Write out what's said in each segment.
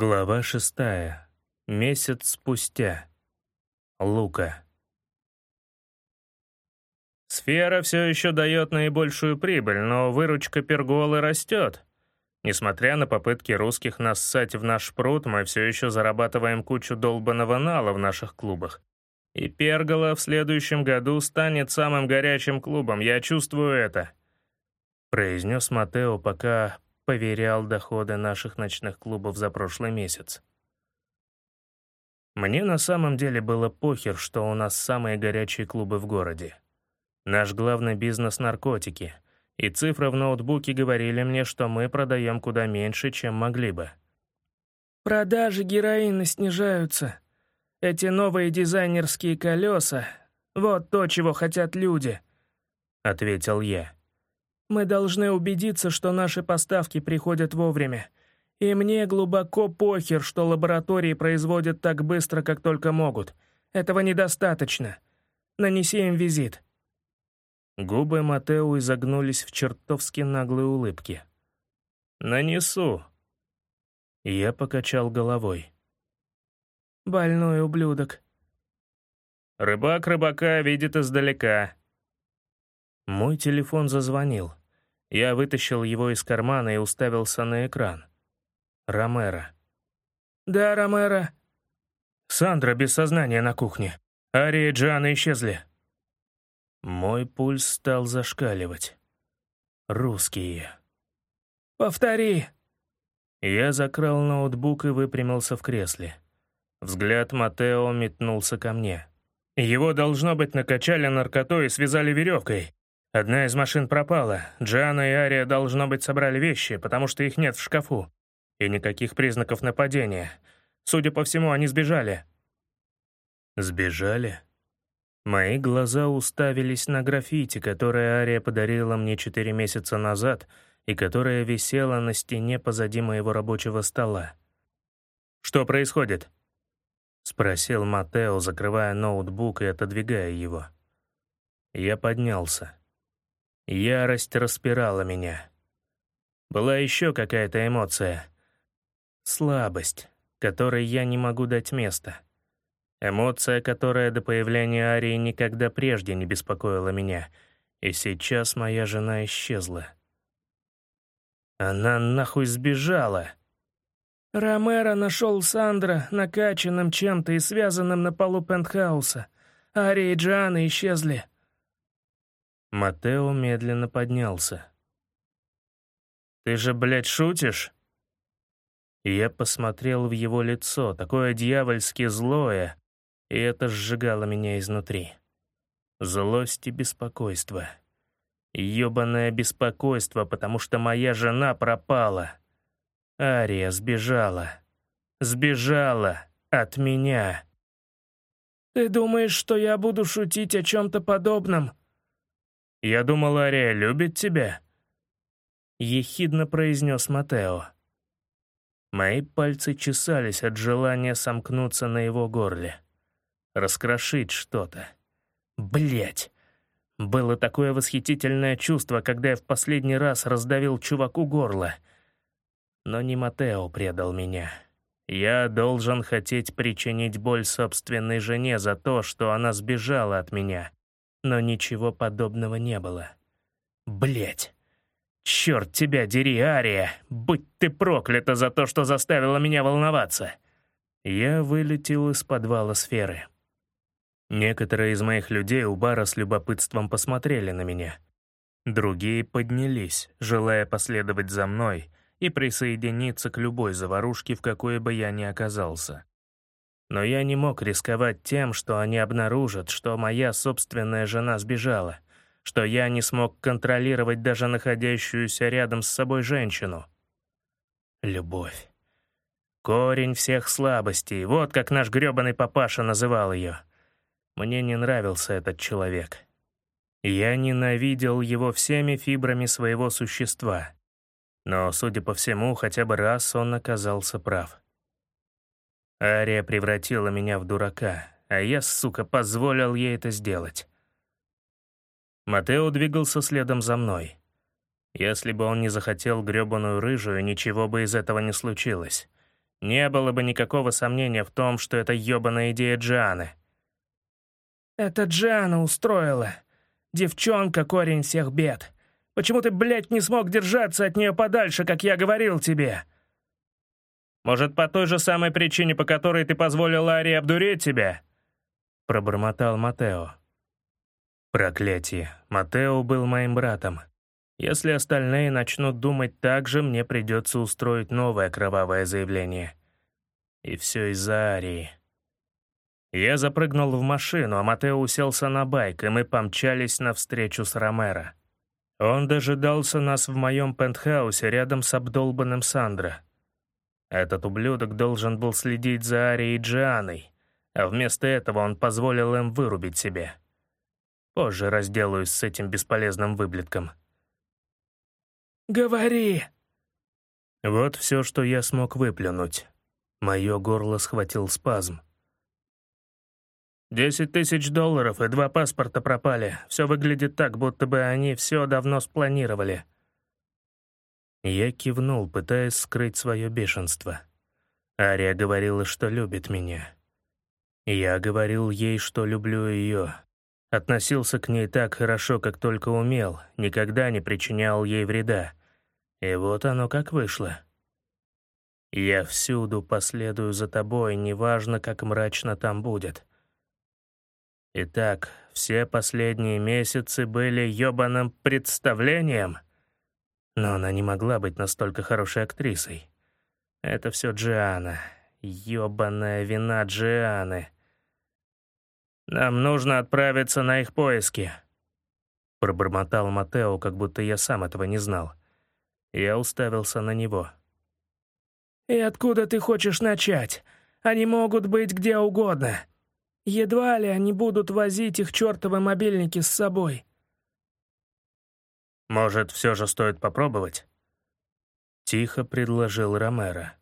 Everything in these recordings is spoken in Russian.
Глава шестая. Месяц спустя. Лука. Сфера все еще дает наибольшую прибыль, но выручка перголы растет. Несмотря на попытки русских нассать в наш пруд, мы все еще зарабатываем кучу долбанного нала в наших клубах. И пергола в следующем году станет самым горячим клубом, я чувствую это. Произнес Матео, пока поверял доходы наших ночных клубов за прошлый месяц. Мне на самом деле было похер, что у нас самые горячие клубы в городе. Наш главный бизнес — наркотики, и цифры в ноутбуке говорили мне, что мы продаем куда меньше, чем могли бы. «Продажи героина снижаются. Эти новые дизайнерские колеса — вот то, чего хотят люди», — ответил я. Мы должны убедиться, что наши поставки приходят вовремя. И мне глубоко похер, что лаборатории производят так быстро, как только могут. Этого недостаточно. Нанеси им визит». Губы Матео изогнулись в чертовски наглой улыбке. «Нанесу». Я покачал головой. «Больной ублюдок». «Рыбак рыбака видит издалека». Мой телефон зазвонил. Я вытащил его из кармана и уставился на экран. Ромеро. «Да, Ромеро». «Сандра без сознания на кухне. Ария и Джиана исчезли». Мой пульс стал зашкаливать. Русские. «Повтори». Я закрыл ноутбук и выпрямился в кресле. Взгляд Матео метнулся ко мне. Его, должно быть, накачали наркотой и связали веревкой. Одна из машин пропала. Джиана и Ария, должно быть, собрали вещи, потому что их нет в шкафу. И никаких признаков нападения. Судя по всему, они сбежали. Сбежали? Мои глаза уставились на граффити, которое Ария подарила мне четыре месяца назад и которое висело на стене позади моего рабочего стола. «Что происходит?» — спросил Матео, закрывая ноутбук и отодвигая его. Я поднялся. Ярость распирала меня. Была еще какая-то эмоция. Слабость, которой я не могу дать место. Эмоция, которая до появления Арии никогда прежде не беспокоила меня, и сейчас моя жена исчезла. Она нахуй сбежала. Ромеро нашел Сандра, накачанным чем-то и связанным на полу пентхауса. Ария и Джоанна исчезли. Матео медленно поднялся. «Ты же, блядь, шутишь?» Я посмотрел в его лицо, такое дьявольски злое, и это сжигало меня изнутри. Злость и беспокойство. Ёбаное беспокойство, потому что моя жена пропала. Ария сбежала. Сбежала от меня. «Ты думаешь, что я буду шутить о чем-то подобном?» «Я думал, Ария любит тебя», — ехидно произнес Матео. Мои пальцы чесались от желания сомкнуться на его горле. Раскрошить что-то. Блять. Было такое восхитительное чувство, когда я в последний раз раздавил чуваку горло. Но не Матео предал меня. Я должен хотеть причинить боль собственной жене за то, что она сбежала от меня. Но ничего подобного не было. Блять. Черт тебя дери, Ария! Будь ты проклята за то, что заставила меня волноваться! Я вылетел из подвала сферы. Некоторые из моих людей у бара с любопытством посмотрели на меня. Другие поднялись, желая последовать за мной и присоединиться к любой заварушке, в какой бы я ни оказался. Но я не мог рисковать тем, что они обнаружат, что моя собственная жена сбежала, что я не смог контролировать даже находящуюся рядом с собой женщину. Любовь. Корень всех слабостей, вот как наш грёбаный папаша называл ее. Мне не нравился этот человек. Я ненавидел его всеми фибрами своего существа. Но, судя по всему, хотя бы раз он оказался прав. Ария превратила меня в дурака, а я, сука, позволил ей это сделать. Матео двигался следом за мной. Если бы он не захотел грёбаную рыжую, ничего бы из этого не случилось. не было бы никакого сомнения в том, что это ёбаная идея Джианы. «Это Джиана устроила. Девчонка — корень всех бед. Почему ты, блядь, не смог держаться от нее подальше, как я говорил тебе?» «Может, по той же самой причине, по которой ты позволил Арии обдурить тебя?» — пробормотал Матео. Проклятие. Матео был моим братом. Если остальные начнут думать так же, мне придется устроить новое кровавое заявление. И все из-за Арии. Я запрыгнул в машину, а Матео уселся на байк, и мы помчались навстречу с Ромеро. Он дожидался нас в моем пентхаусе рядом с обдолбанным Сандро. Этот ублюдок должен был следить за Арией и Джианой, а вместо этого он позволил им вырубить себя. Позже разделаюсь с этим бесполезным выблетком. «Говори!» Вот все, что я смог выплюнуть. Мое горло схватил спазм. «Десять тысяч долларов и два паспорта пропали. Все выглядит так, будто бы они все давно спланировали». Я кивнул, пытаясь скрыть свое бешенство. Ария говорила, что любит меня. Я говорил ей, что люблю ее, Относился к ней так хорошо, как только умел, никогда не причинял ей вреда. И вот оно как вышло. Я всюду последую за тобой, неважно, как мрачно там будет. Итак, все последние месяцы были ёбаным представлением. Но она не могла быть настолько хорошей актрисой. Это все Джиана. Ёбаная вина Джианы. «Нам нужно отправиться на их поиски», — пробормотал Матео, как будто я сам этого не знал. Я уставился на него. «И откуда ты хочешь начать? Они могут быть где угодно. Едва ли они будут возить их чертовы мобильники с собой». «Может, все же стоит попробовать?» Тихо предложил Ромеро.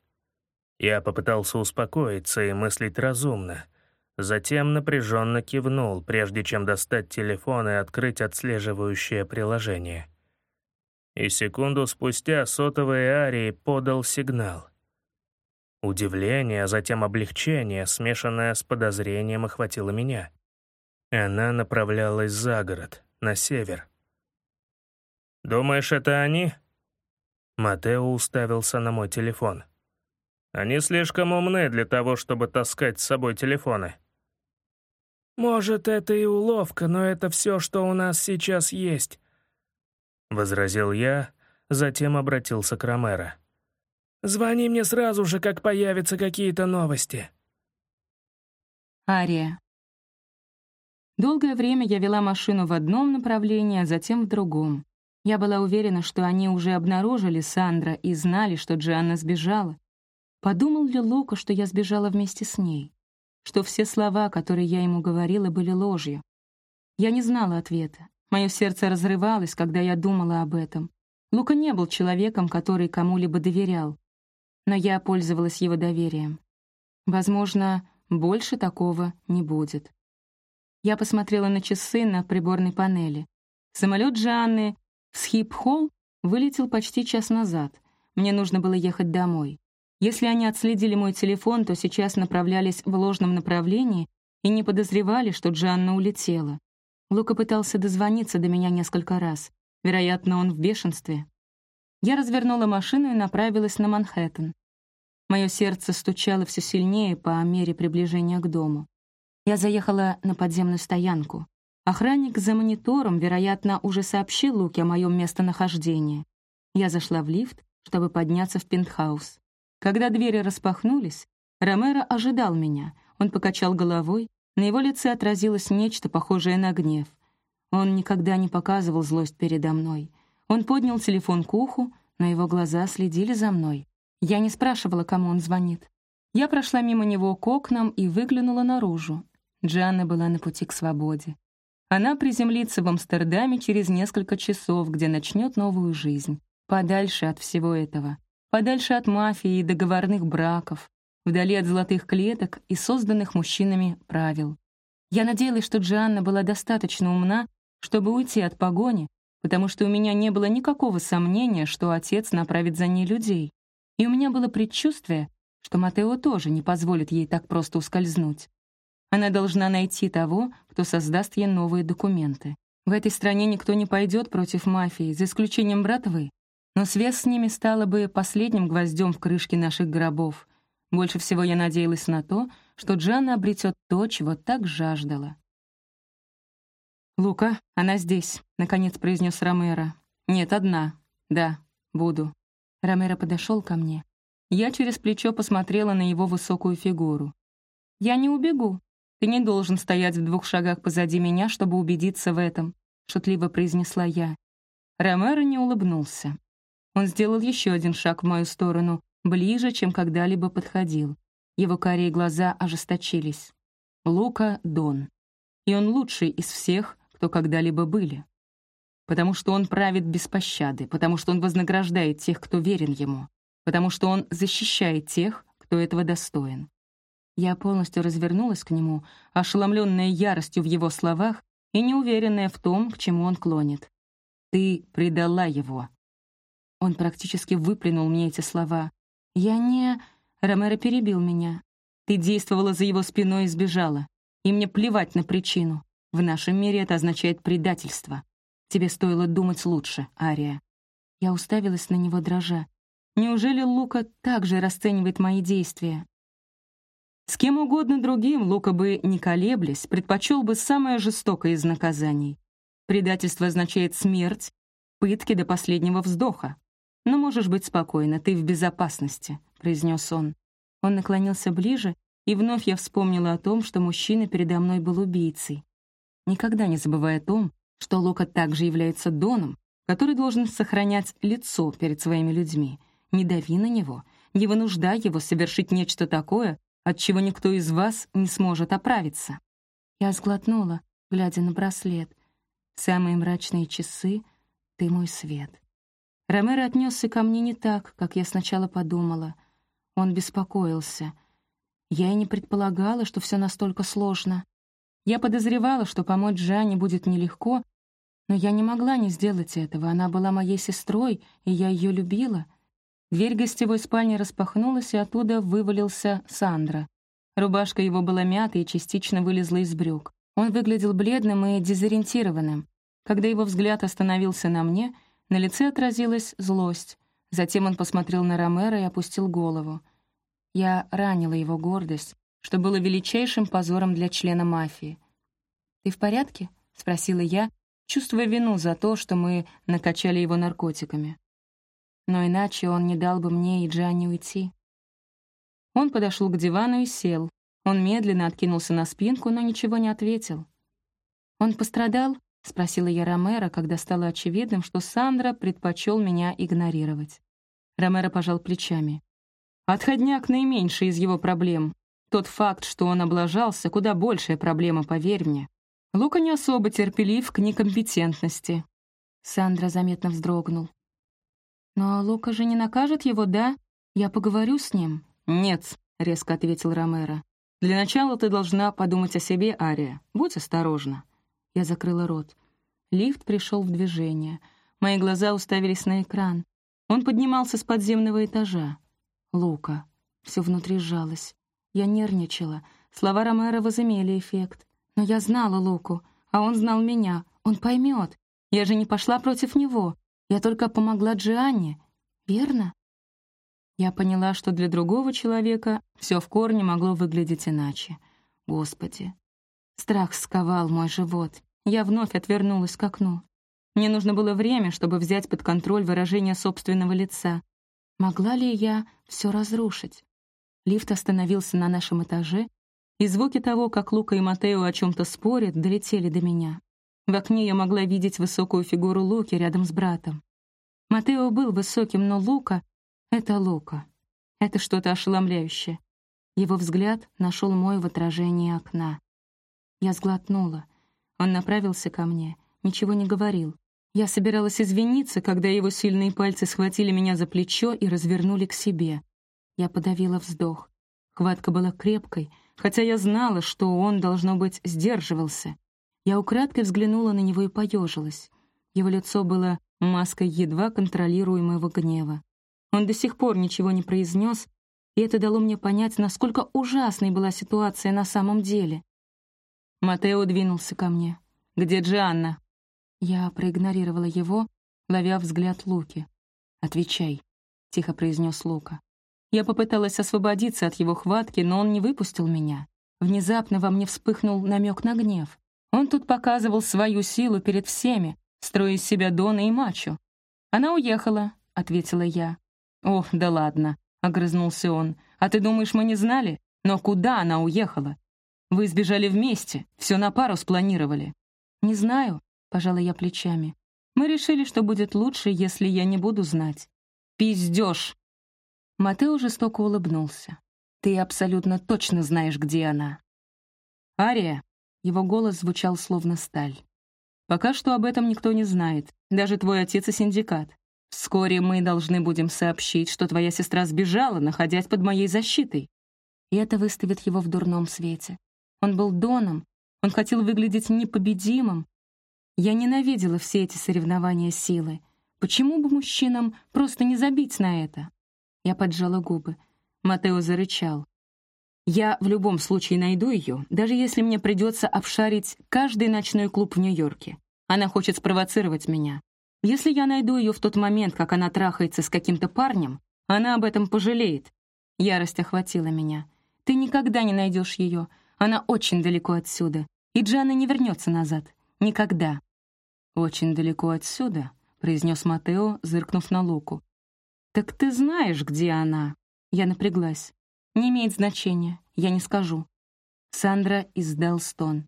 Я попытался успокоиться и мыслить разумно — Затем напряженно кивнул, прежде чем достать телефон и открыть отслеживающее приложение. И секунду спустя сотовый Арии подал сигнал. Удивление, а затем облегчение, смешанное с подозрением, охватило меня. Она направлялась за город, на север. «Думаешь, это они?» Матео уставился на мой телефон. «Они слишком умны для того, чтобы таскать с собой телефоны». «Может, это и уловка, но это все, что у нас сейчас есть», — возразил я, затем обратился к Ромеро. «Звони мне сразу же, как появятся какие-то новости». Ария. Долгое время я вела машину в одном направлении, а затем в другом. Я была уверена, что они уже обнаружили Сандра и знали, что Джианна сбежала. Подумал ли Лука, что я сбежала вместе с ней? что все слова, которые я ему говорила, были ложью. Я не знала ответа. Мое сердце разрывалось, когда я думала об этом. Лука не был человеком, который кому-либо доверял. Но я пользовалась его доверием. Возможно, больше такого не будет. Я посмотрела на часы на приборной панели. Самолет Жанны в Схип-Холл вылетел почти час назад. Мне нужно было ехать домой. Если они отследили мой телефон, то сейчас направлялись в ложном направлении и не подозревали, что Джанна улетела. Лука пытался дозвониться до меня несколько раз. Вероятно, он в бешенстве. Я развернула машину и направилась на Манхэттен. Мое сердце стучало все сильнее по мере приближения к дому. Я заехала на подземную стоянку. Охранник за монитором, вероятно, уже сообщил Луке о моем местонахождении. Я зашла в лифт, чтобы подняться в пентхаус. Когда двери распахнулись, Ромеро ожидал меня. Он покачал головой, на его лице отразилось нечто похожее на гнев. Он никогда не показывал злость передо мной. Он поднял телефон к уху, но его глаза следили за мной. Я не спрашивала, кому он звонит. Я прошла мимо него к окнам и выглянула наружу. Джанна была на пути к свободе. Она приземлится в Амстердаме через несколько часов, где начнет новую жизнь, подальше от всего этого подальше от мафии и договорных браков, вдали от золотых клеток и созданных мужчинами правил. Я надеялась, что Джианна была достаточно умна, чтобы уйти от погони, потому что у меня не было никакого сомнения, что отец направит за ней людей. И у меня было предчувствие, что Матео тоже не позволит ей так просто ускользнуть. Она должна найти того, кто создаст ей новые документы. В этой стране никто не пойдет против мафии, за исключением братвы. Но связь с ними стала бы последним гвоздем в крышке наших гробов. Больше всего я надеялась на то, что Джанна обретет то, чего так жаждала. «Лука, она здесь», — наконец произнес Ромеро. «Нет, одна. Да, буду». Ромеро подошел ко мне. Я через плечо посмотрела на его высокую фигуру. «Я не убегу. Ты не должен стоять в двух шагах позади меня, чтобы убедиться в этом», — шутливо произнесла я. Ромеро не улыбнулся. Он сделал еще один шаг в мою сторону, ближе, чем когда-либо подходил. Его карие глаза ожесточились. Лука Дон. И он лучший из всех, кто когда-либо были. Потому что он правит без пощады, потому что он вознаграждает тех, кто верен ему, потому что он защищает тех, кто этого достоин. Я полностью развернулась к нему, ошеломленная яростью в его словах и неуверенная в том, к чему он клонит. «Ты предала его». Он практически выплюнул мне эти слова. «Я не...» Ромеро перебил меня. «Ты действовала за его спиной и сбежала. И мне плевать на причину. В нашем мире это означает предательство. Тебе стоило думать лучше, Ария». Я уставилась на него дрожа. Неужели Лука также расценивает мои действия? С кем угодно другим Лука бы, не колеблясь, предпочел бы самое жестокое из наказаний. Предательство означает смерть, пытки до последнего вздоха. Но можешь быть спокойна, ты в безопасности», — произнес он. Он наклонился ближе, и вновь я вспомнила о том, что мужчина передо мной был убийцей никогда не забывая о том, что Лока также является Доном, который должен сохранять лицо перед своими людьми. Не дави на него, не вынуждай его совершить нечто такое, от чего никто из вас не сможет оправиться. Я сглотнула, глядя на браслет. Самые мрачные часы — ты мой свет. Ромеро отнесся ко мне не так, как я сначала подумала. Он беспокоился. Я и не предполагала, что все настолько сложно. Я подозревала, что помочь Жанне будет нелегко, но я не могла не сделать этого. Она была моей сестрой, и я ее любила. Дверь гостевой спальни распахнулась, и оттуда вывалился Сандра. Рубашка его была мята и частично вылезла из брюк. Он выглядел бледным и дезориентированным. Когда его взгляд остановился на мне, на лице отразилась злость. Затем он посмотрел на Ромеро и опустил голову. Я ранила его гордость, что было величайшим позором для члена мафии. «Ты в порядке?» — спросила я, чувствуя вину за то, что мы накачали его наркотиками. Но иначе он не дал бы мне и Джанни уйти. Он подошел к дивану и сел. Он медленно откинулся на спинку, но ничего не ответил. «Он пострадал?» — спросила я Ромеро, когда стало очевидным, что Сандра предпочел меня игнорировать. Ромеро пожал плечами. «Отходняк наименьший из его проблем. Тот факт, что он облажался, куда большая проблема, поверь мне. Лука не особо терпелив к некомпетентности. Сандра заметно вздрогнул. «Но Лука же не накажет его, да? Я поговорю с ним». «Нет», — резко ответил Ромеро. «Для начала ты должна подумать о себе, Ария. Будь осторожна». Я закрыла рот. Лифт пришел в движение. Мои глаза уставились на экран. Он поднимался с подземного этажа. Лука. Все внутри сжалось. Я нервничала. Слова Ромеро возымели эффект. Но я знала Луку, а он знал меня. Он поймет. Я же не пошла против него. Я только помогла Джианне. Верно? Я поняла, что для другого человека все в корне могло выглядеть иначе. Господи. Страх сковал мой живот. Я вновь отвернулась к окну. Мне нужно было время, чтобы взять под контроль выражение собственного лица. Могла ли я все разрушить? Лифт остановился на нашем этаже, и звуки того, как Лука и Матео о чем-то спорят, долетели до меня. В окне я могла видеть высокую фигуру Луки рядом с братом. Матео был высоким, но Лука — это Лука. Это что-то ошеломляющее. Его взгляд нашел мой в отражении окна. Я сглотнула. Он направился ко мне, ничего не говорил. Я собиралась извиниться, когда его сильные пальцы схватили меня за плечо и развернули к себе. Я подавила вздох. Хватка была крепкой, хотя я знала, что он, должно быть, сдерживался. Я украдкой взглянула на него и поежилась. Его лицо было маской едва контролируемого гнева. Он до сих пор ничего не произнес, и это дало мне понять, насколько ужасной была ситуация на самом деле. Матео двинулся ко мне. «Где Джианна?» Я проигнорировала его, ловя взгляд Луки. «Отвечай», — тихо произнес Лука. Я попыталась освободиться от его хватки, но он не выпустил меня. Внезапно во мне вспыхнул намек на гнев. Он тут показывал свою силу перед всеми, строя из себя Дона и Мачо. «Она уехала», — ответила я. «Ох, да ладно», — огрызнулся он. «А ты думаешь, мы не знали? Но куда она уехала? Вы сбежали вместе, все на пару спланировали». «Не знаю», — пожала я плечами. «Мы решили, что будет лучше, если я не буду знать». «Пиздёж!» Матео жестоко улыбнулся. «Ты абсолютно точно знаешь, где она». «Ария!» — его голос звучал словно сталь. «Пока что об этом никто не знает, даже твой отец и синдикат. Вскоре мы должны будем сообщить, что твоя сестра сбежала, находясь под моей защитой». И это выставит его в дурном свете. Он был Доном, он хотел выглядеть непобедимым. Я ненавидела все эти соревнования силы. Почему бы мужчинам просто не забить на это? Я поджала губы. Матео зарычал. «Я в любом случае найду ее, даже если мне придется обшарить каждый ночной клуб в Нью-Йорке. Она хочет спровоцировать меня. Если я найду ее в тот момент, как она трахается с каким-то парнем, она об этом пожалеет». Ярость охватила меня. «Ты никогда не найдешь ее. Она очень далеко отсюда. И Джана не вернется назад. Никогда». «Очень далеко отсюда», — произнес Матео, зыркнув на Луку. «Так ты знаешь, где она?» Я напряглась. «Не имеет значения, я не скажу». Сандра издал стон.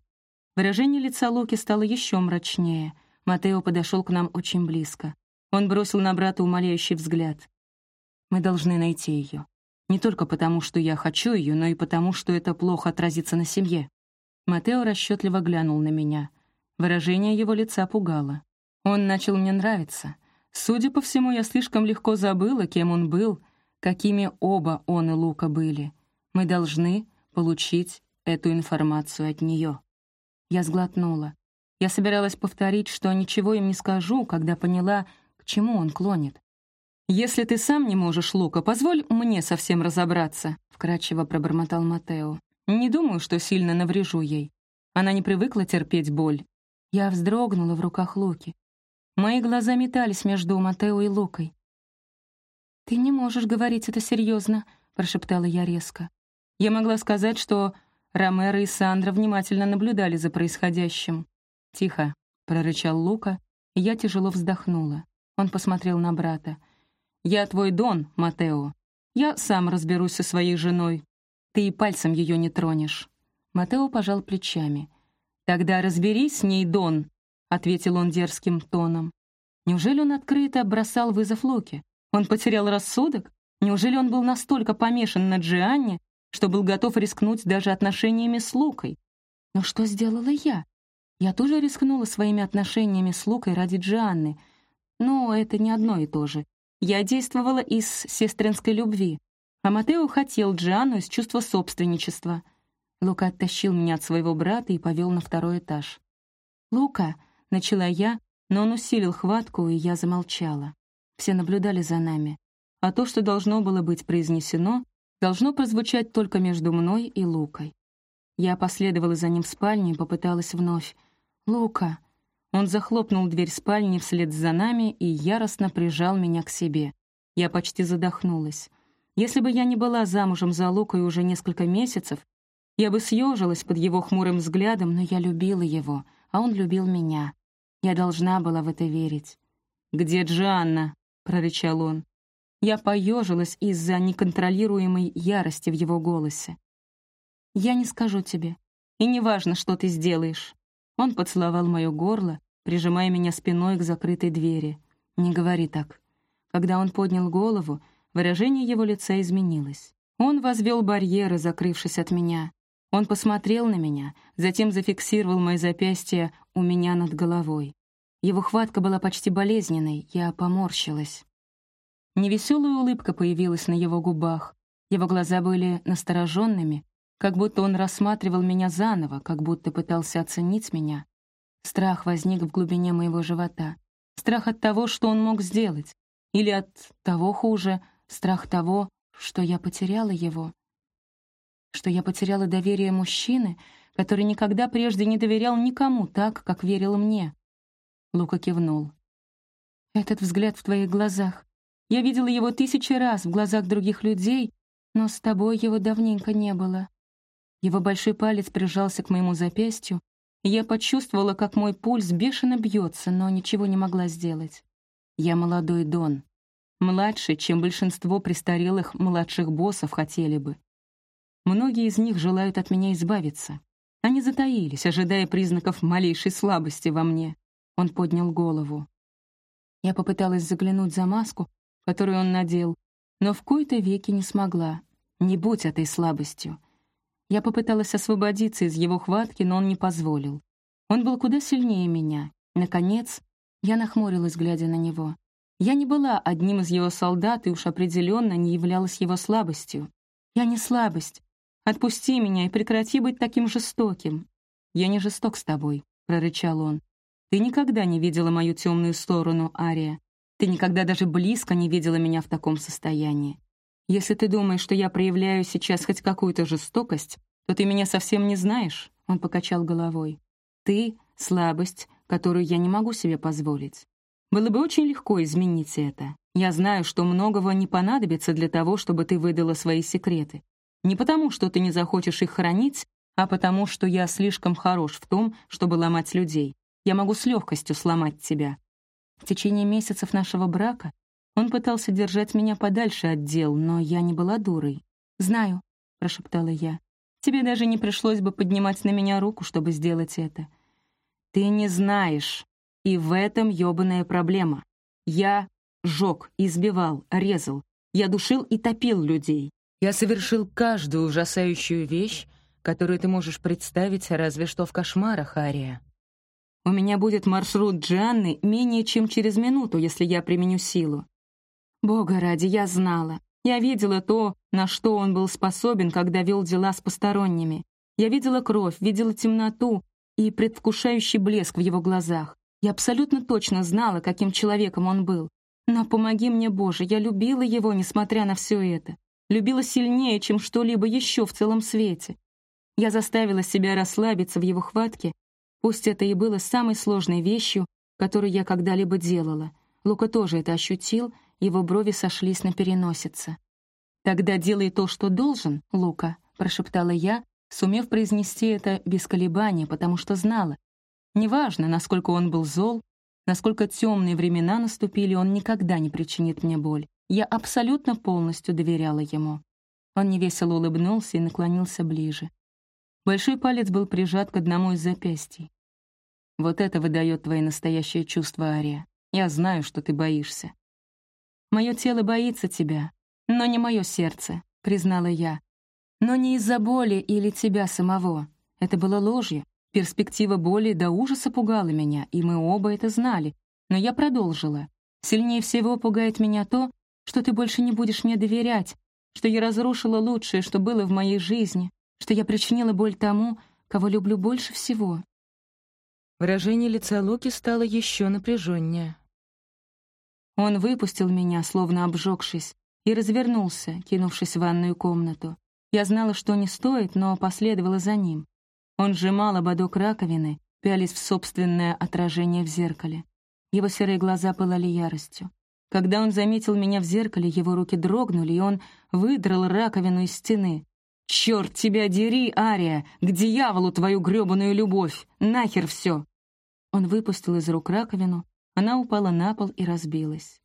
Выражение лица Луки стало еще мрачнее. Матео подошел к нам очень близко. Он бросил на брата умоляющий взгляд. «Мы должны найти ее. Не только потому, что я хочу ее, но и потому, что это плохо отразится на семье». Матео расчетливо глянул на меня. Выражение его лица пугало. Он начал мне нравиться. Судя по всему, я слишком легко забыла, кем он был, какими оба он и Лука были. Мы должны получить эту информацию от нее. Я сглотнула. Я собиралась повторить, что ничего им не скажу, когда поняла, к чему он клонит. «Если ты сам не можешь, Лука, позволь мне совсем разобраться», — вкратчиво пробормотал Матео. «Не думаю, что сильно наврежу ей. Она не привыкла терпеть боль». Я вздрогнула в руках Луки. Мои глаза метались между Матео и Лукой. «Ты не можешь говорить это серьезно», — прошептала я резко. Я могла сказать, что Ромеро и Сандра внимательно наблюдали за происходящим. «Тихо», — прорычал Лука, и я тяжело вздохнула. Он посмотрел на брата. «Я твой Дон, Матео. Я сам разберусь со своей женой. Ты и пальцем ее не тронешь». Матео пожал плечами. «Тогда разберись с ней, Дон», ответил он дерзким тоном. Неужели он открыто бросал вызов Локи? Он потерял рассудок? Неужели он был настолько помешан на Джианне, что был готов рискнуть даже отношениями с Лукой? Но что сделала я? Я тоже рискнула своими отношениями с Лукой ради Джианны. Но это не одно и то же. Я действовала из сестринской любви. А Матео хотел Джианну из чувства собственничества. Лука оттащил меня от своего брата и повел на второй этаж. «Лука», Начала я, но он усилил хватку, и я замолчала. Все наблюдали за нами. А то, что должно было быть произнесено, должно прозвучать только между мной и Лукой. Я последовала за ним в спальню и попыталась вновь. «Лука!» Он захлопнул дверь спальни вслед за нами и яростно прижал меня к себе. Я почти задохнулась. Если бы я не была замужем за Лукой уже несколько месяцев, я бы съежилась под его хмурым взглядом, но я любила его, а он любил меня. Я должна была в это верить. «Где Джанна?» — прорычал он. Я поежилась из-за неконтролируемой ярости в его голосе. «Я не скажу тебе. И не важно, что ты сделаешь». Он поцеловал мое горло, прижимая меня спиной к закрытой двери. «Не говори так». Когда он поднял голову, выражение его лица изменилось. Он возвел барьеры, закрывшись от меня. Он посмотрел на меня, затем зафиксировал мои запястья у меня над головой. Его хватка была почти болезненной, я поморщилась. Невеселая улыбка появилась на его губах. Его глаза были настороженными, как будто он рассматривал меня заново, как будто пытался оценить меня. Страх возник в глубине моего живота. Страх от того, что он мог сделать. Или от того хуже, страх того, что я потеряла его, что я потеряла доверие мужчины, который никогда прежде не доверял никому так, как верил мне. Лука кивнул. «Этот взгляд в твоих глазах. Я видела его тысячи раз в глазах других людей, но с тобой его давненько не было». Его большой палец прижался к моему запястью, и я почувствовала, как мой пульс бешено бьется, но ничего не могла сделать. Я молодой Дон. Младше, чем большинство престарелых младших боссов хотели бы. Многие из них желают от меня избавиться. Они затаились, ожидая признаков малейшей слабости во мне. Он поднял голову. Я попыталась заглянуть за маску, которую он надел, но в кои-то веки не смогла. Не будь этой слабостью. Я попыталась освободиться из его хватки, но он не позволил. Он был куда сильнее меня. Наконец, я нахмурилась, глядя на него. Я не была одним из его солдат и уж определенно не являлась его слабостью. Я не слабость. Отпусти меня и прекрати быть таким жестоким. Я не жесток с тобой, прорычал он. Ты никогда не видела мою темную сторону, Ария. Ты никогда даже близко не видела меня в таком состоянии. Если ты думаешь, что я проявляю сейчас хоть какую-то жестокость, то ты меня совсем не знаешь», — он покачал головой. «Ты — слабость, которую я не могу себе позволить. Было бы очень легко изменить это. Я знаю, что многого не понадобится для того, чтобы ты выдала свои секреты. Не потому, что ты не захочешь их хранить, а потому, что я слишком хорош в том, чтобы ломать людей. Я могу с легкостью сломать тебя. В течение месяцев нашего брака он пытался держать меня подальше от дел, но я не была дурой. «Знаю», — прошептала я. «Тебе даже не пришлось бы поднимать на меня руку, чтобы сделать это». «Ты не знаешь, и в этом ёбаная проблема. Я жёг, избивал, резал. Я душил и топил людей. Я совершил каждую ужасающую вещь, которую ты можешь представить разве что в кошмарах, Ария. У меня будет маршрут Джанны менее чем через минуту, если я применю силу. Бога ради, я знала. Я видела то, на что он был способен, когда вел дела с посторонними. Я видела кровь, видела темноту и предвкушающий блеск в его глазах. Я абсолютно точно знала, каким человеком он был. Но помоги мне, Боже, я любила его, несмотря на все это. Любила сильнее, чем что-либо еще в целом свете. Я заставила себя расслабиться в его хватке, пусть это и было самой сложной вещью, которую я когда-либо делала. Лука тоже это ощутил его брови сошлись на переносице. «Тогда делай то, что должен, Лука», — прошептала я, сумев произнести это без колебаний, потому что знала. Неважно, насколько он был зол, насколько темные времена наступили, он никогда не причинит мне боль. Я абсолютно полностью доверяла ему. Он невесело улыбнулся и наклонился ближе. Большой палец был прижат к одному из запястий. «Вот это выдает твои настоящие чувства, Ария. Я знаю, что ты боишься. Мое тело боится тебя, но не мое сердце», — признала я. «Но не из-за боли или тебя самого. Это было ложью. Перспектива боли до ужаса пугала меня, и мы оба это знали. Но я продолжила. Сильнее всего пугает меня то, что ты больше не будешь мне доверять, что я разрушила лучшее, что было в моей жизни, что я причинила боль тому, кого люблю больше всего». Выражение лица Луки стало еще напряженнее. Он выпустил меня, словно обжегшись, и развернулся, кинувшись в ванную комнату. Я знала, что не стоит, но последовала за ним. Он сжимал ободок раковины, пялись в собственное отражение в зеркале. Его серые глаза пылали яростью. Когда он заметил меня в зеркале, его руки дрогнули, и он выдрал раковину из стены. «Черт тебя дери, Ария! К дьяволу твою грёбаную любовь! Нахер все!» Он выпустил из рук раковину, она упала на пол и разбилась.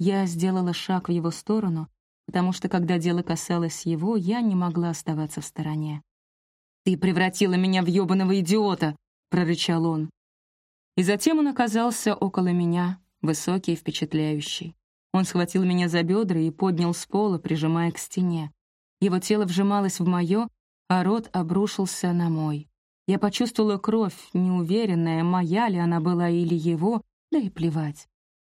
Я сделала шаг в его сторону, потому что, когда дело касалось его, я не могла оставаться в стороне. «Ты превратила меня в ёбаного идиота!» — прорычал он. И затем он оказался около меня, высокий и впечатляющий. Он схватил меня за бедра и поднял с пола, прижимая к стене. Его тело вжималось в мое, а рот обрушился на мой. Я почувствовала кровь, неуверенная, моя ли она была или его, да и плевать.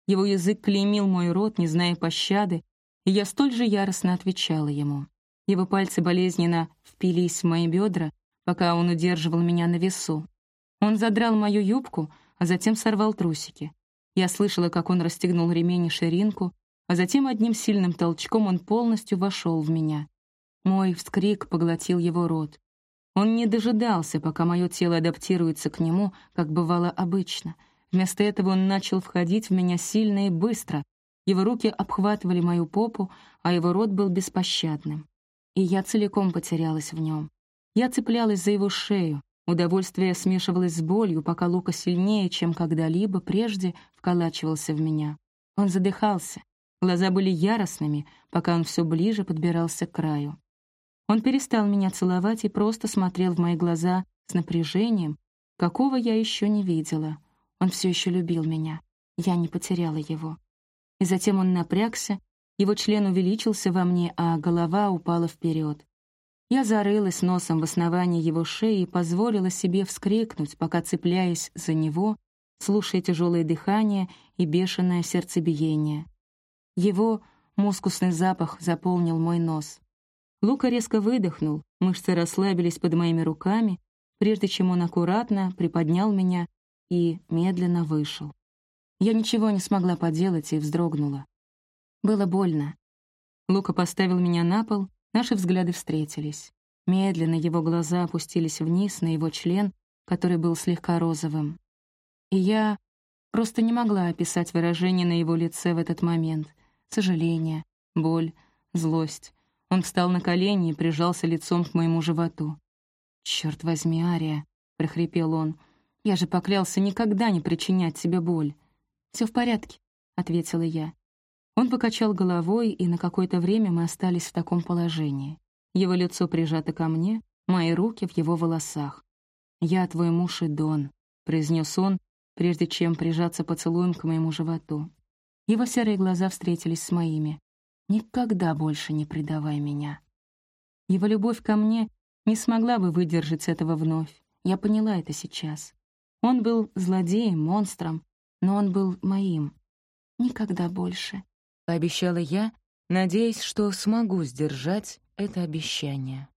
Его язык клеймил мой рот, не зная пощады, и я столь же яростно отвечала ему. Его пальцы болезненно впились в мои бедра, пока он удерживал меня на весу. Он задрал мою юбку, а затем сорвал трусики. Я слышала, как он расстегнул ремень и ширинку, а затем одним сильным толчком он полностью вошел в меня. Мой вскрик поглотил его рот. Он не дожидался, пока мое тело адаптируется к нему, как бывало обычно. Вместо этого он начал входить в меня сильно и быстро. Его руки обхватывали мою попу, а его рот был беспощадным. И я целиком потерялась в нем. Я цеплялась за его шею. Удовольствие смешивалось с болью, пока Лука сильнее, чем когда-либо прежде, вколачивался в меня. Он задыхался. Глаза были яростными, пока он все ближе подбирался к краю. Он перестал меня целовать и просто смотрел в мои глаза с напряжением, какого я еще не видела. Он все еще любил меня. Я не потеряла его. И затем он напрягся, его член увеличился во мне, а голова упала вперед. Я зарылась носом в основании его шеи и позволила себе вскрикнуть, пока, цепляясь за него, слушая тяжелое дыхание и бешеное сердцебиение. Его мускусный запах заполнил мой нос. Лука резко выдохнул, мышцы расслабились под моими руками, прежде чем он аккуратно приподнял меня и медленно вышел. Я ничего не смогла поделать и вздрогнула. Было больно. Лука поставил меня на пол, наши взгляды встретились. Медленно его глаза опустились вниз на его член, который был слегка розовым. И я просто не могла описать выражение на его лице в этот момент. Сожаление, боль, злость. Он встал на колени и прижался лицом к моему животу. «Чёрт возьми, Ария!» — прохрипел он. «Я же поклялся никогда не причинять тебе боль». «Всё в порядке», — ответила я. Он покачал головой, и на какое-то время мы остались в таком положении. Его лицо прижато ко мне, мои руки в его волосах. «Я твой муж и Дон», — произнес он, прежде чем прижаться поцелуем к моему животу. Его серые глаза встретились с моими. Никогда больше не предавай меня. Его любовь ко мне не смогла бы выдержать этого вновь. Я поняла это сейчас. Он был злодеем, монстром, но он был моим. Никогда больше. Пообещала я, надеясь, что смогу сдержать это обещание.